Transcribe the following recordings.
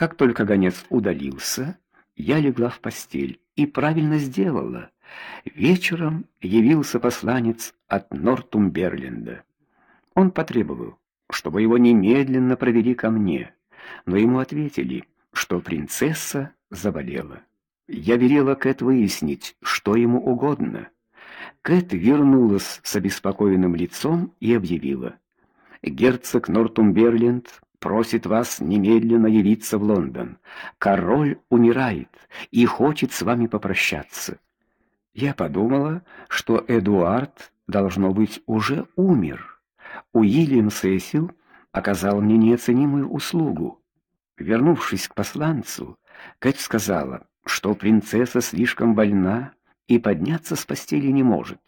Как только гонец удалился, я легла в постель и правильно сделала. Вечером явился посланец от Нортумберленда. Он потребовал, чтобы его немедленно провели ко мне, но ему ответили, что принцесса заболела. Я велела Кэт выяснить, что ему угодно. Кэт вернулась с обеспокоенным лицом и объявила: "Герцог Нортумберленд просит вас немедленно явиться в Лондон. Король умирает и хочет с вами попрощаться". Я подумала, что Эдуард должно быть уже умер. Уильям Сесил оказал мне неоценимую услугу. Вернувшись к посланцу, Кэт сказала, что принцесса слишком больна и подняться с постели не может,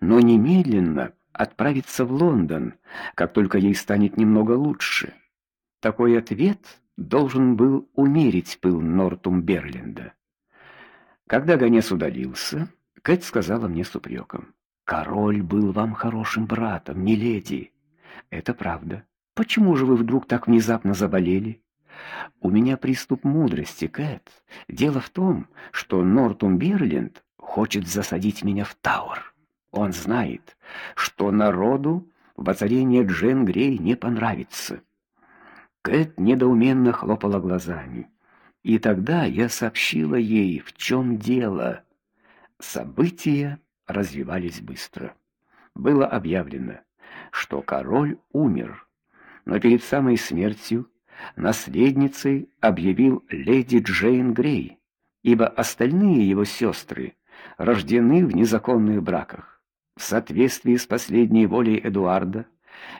но немедленно отправится в Лондон, как только ей станет немного лучше. Такой ответ должен был умерить пыл Нортумберленда. Когда гонец удалился, Кэт сказала мне с упреком: "Король был вам хорошим братом, не леди. Это правда. Почему же вы вдруг так внезапно заболели?" У меня приступ мудрости, Кэт. Дело в том, что Нортумберленд хочет засадить меня в Тауэр. Он знает, что народу воцарение Джен Грей не понравится. Кэт недоуменно хлопала глазами. И тогда я сообщила ей, в чем дело. События развивались быстро. Было объявлено, что король умер, но перед самой смертью наследницей объявил леди Джейн Грей, ибо остальные его сестры рождены в незаконных браках. В соответствии с последней волей Эдуарда,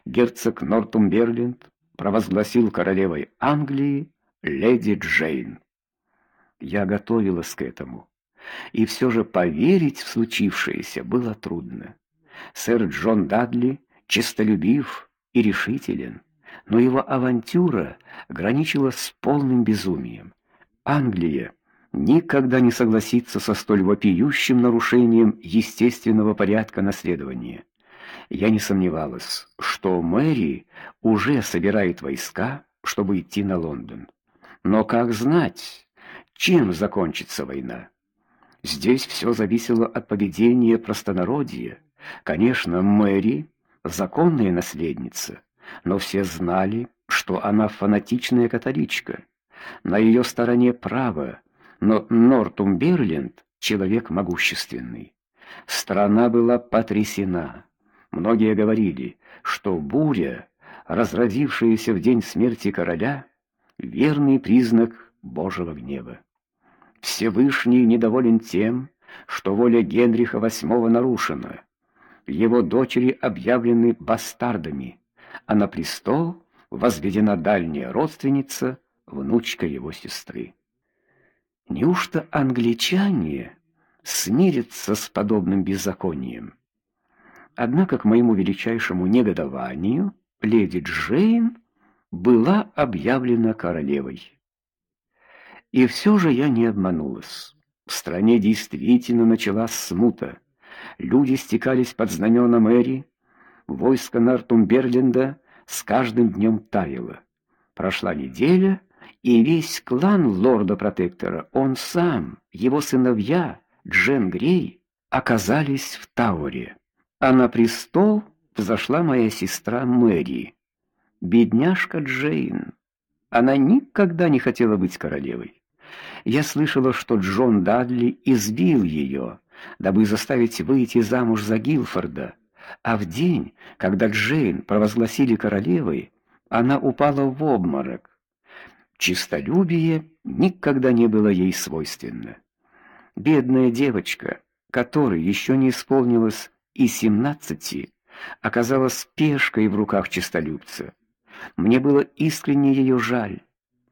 герцог Нортумберленд провозгласил королевой Англии леди Джейн. Я готовилась к этому, и все же поверить в случившееся было трудно. Сэр Джон Дадли честолюбив и решителен, но его авантюра граничила с полным безумием. Англия никогда не согласится со столь вопиющим нарушением естественного порядка наследования. Я не сомневалась, что Мэри уже собирает войска, чтобы идти на Лондон. Но как знать, чем закончится война? Здесь все зависело от поведения простонародья. Конечно, Мэри законная наследница, но все знали, что она фанатичная католичка. На ее стороне право, но Нортумберленд человек могущественный. Страна была потрясена. Многие говорили, что буря, разразившаяся в день смерти короля, верный признак Божьего гнева. Всевышний недоволен тем, что воля Генриха VIII нарушена. Его дочери объявлены бастардами, а на престол возведена дальняя родственница, внучка его сестры. Неужто англичане смирятся с подобным беззаконием? Однако к моему величайшему негодованию леди Джейн была объявлена королевой. И все же я не обманулась. В стране действительно началась смута. Люди стекались под знамена Мэри, войско Нортумберленда с каждым днем таяло. Прошла неделя, и весь клан лорда-протектора, он сам, его сыновья, Джен Грей, оказались в Тауэре. А на престол взошла моя сестра Мэри. Бедняжка Джейн. Она никогда не хотела быть королевой. Я слышала, что Джон Дадли избил ее, дабы заставить выйти замуж за Гилфорда, а в день, когда Джейн провозгласили королевой, она упала в обморок. Чистолюбие никогда не было ей свойственно. Бедная девочка, которой еще не исполнилось и семнадцати, оказалась пешкой в руках чистолюбца. Мне было искренне ее жаль.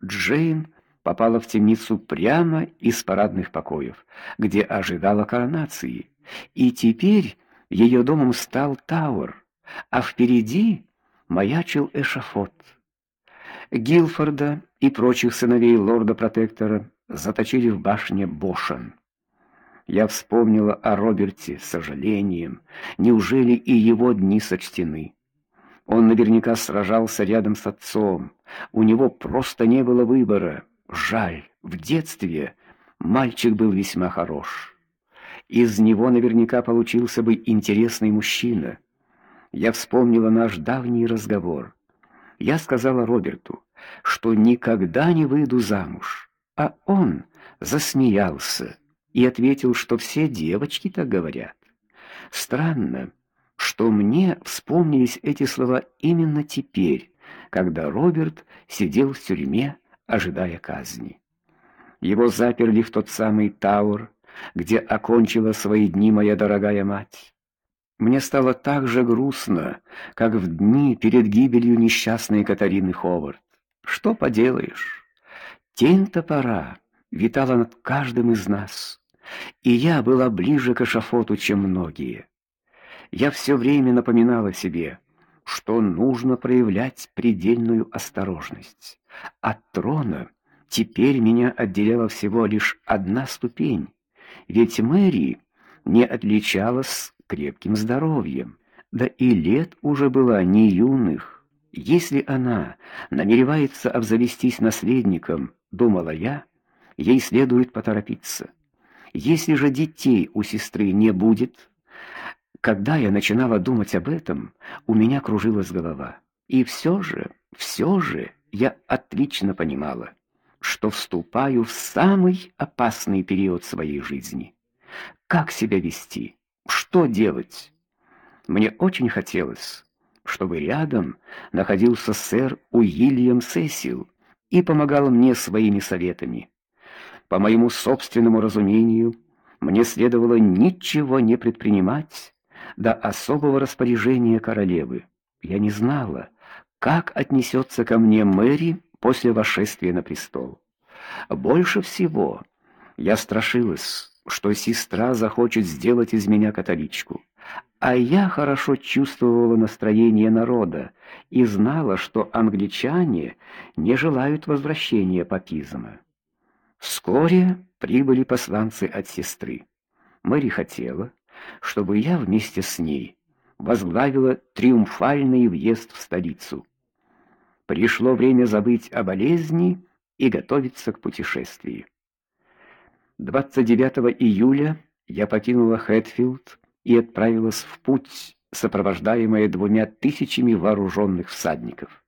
Джейн попала в темницу прямо из парадных покоев, где ожидала коронации, и теперь ее домом стал Тауэр, а впереди маячил эшафот. Гилфорда и прочих сыновей лорда-протектора заточили в башне Бошен. Я вспомнила о Роберте с сожалением. Неужели и его дни сочтены? Он наверняка сражался рядом с отцом. У него просто не было выбора. Жаль, в детстве мальчик был весьма хорош. Из него наверняка получился бы интересный мужчина. Я вспомнила наш давний разговор. Я сказала Роберту, что никогда не выйду замуж, а он засмеялся и ответил, что все девочки так говорят. Странно, что мне вспомнились эти слова именно теперь, когда Роберт сидел в тюрьме, ожидая казни. Его заперли в тот самый Тауэр, где окончила свои дни моя дорогая мать. Мне стало так же грустно, как в дни перед гибелью несчастной Катарины Ховард. Что поделаешь? Тень топора витала над каждым из нас, и я была ближе к эшафоту, чем многие. Я все время напоминала себе, что нужно проявлять предельную осторожность. От трона теперь меня отделяла всего лишь одна ступень, ведь Мэри не отличалась крепким здоровьем, да и лет уже была не юных. Если она намеревается обзавестись наследником, думала я, ей следует поторопиться. Если же детей у сестры не будет, когда я начинала думать об этом, у меня кружилась голова. И все же, все же я отлично понимала, что вступаю в самый опасный период своей жизни. Как себя вести? Что делать? Мне очень хотелось, чтобы рядом находился сэр Уильям Сесил и помогал мне своими советами. По моему собственному разумению, мне следовало ничего не предпринимать до особого распоряжения королевы. Я не знала, как отнесется ко мне Мэри после восшествия на престол. Больше всего я страшилась, что сестра захочет сделать из меня католичку. А я хорошо чувствовала настроение народа и знала, что англичане не желают возвращения папизма. Вскоре прибыли посланцы от сестры. Мэри хотела, чтобы я вместе с ней возглавила триумфальный въезд в столицу. Пришло время забыть о болезни и готовиться к путешествию. 29 июля я покинула Хэтфилд и отправилась в путь, сопровождаемая двумя тысячами вооруженных всадников.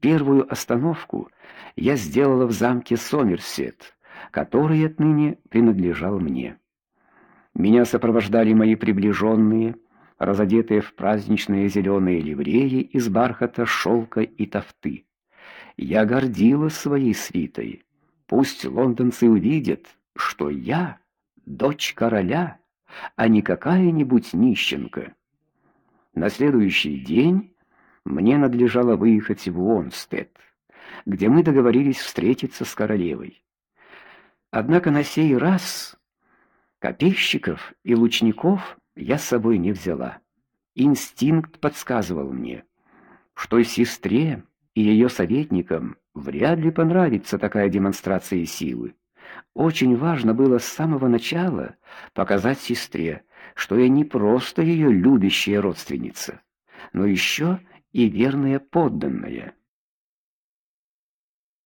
Первую остановку я сделала в замке Сомерсет, который отныне принадлежал мне. Меня сопровождали мои приближенные, разодетые в праздничные зеленые ливреи из бархата, шелка и тафты. Я гордилась своей свитой. Пусть лондонцы увидят, что я дочь короля, а не какая-нибудь нищенка. На следующий день мне надлежало выехать в Уонстед, где мы договорились встретиться с королевой. Однако на сей раз Копейщиков и лучников я с собой не взяла. Инстинкт подсказывал мне, что сестре и ее советникам вряд ли понравится такая демонстрация силы. Очень важно было с самого начала показать сестре, что я не просто ее любящая родственница, но еще и верная подданная.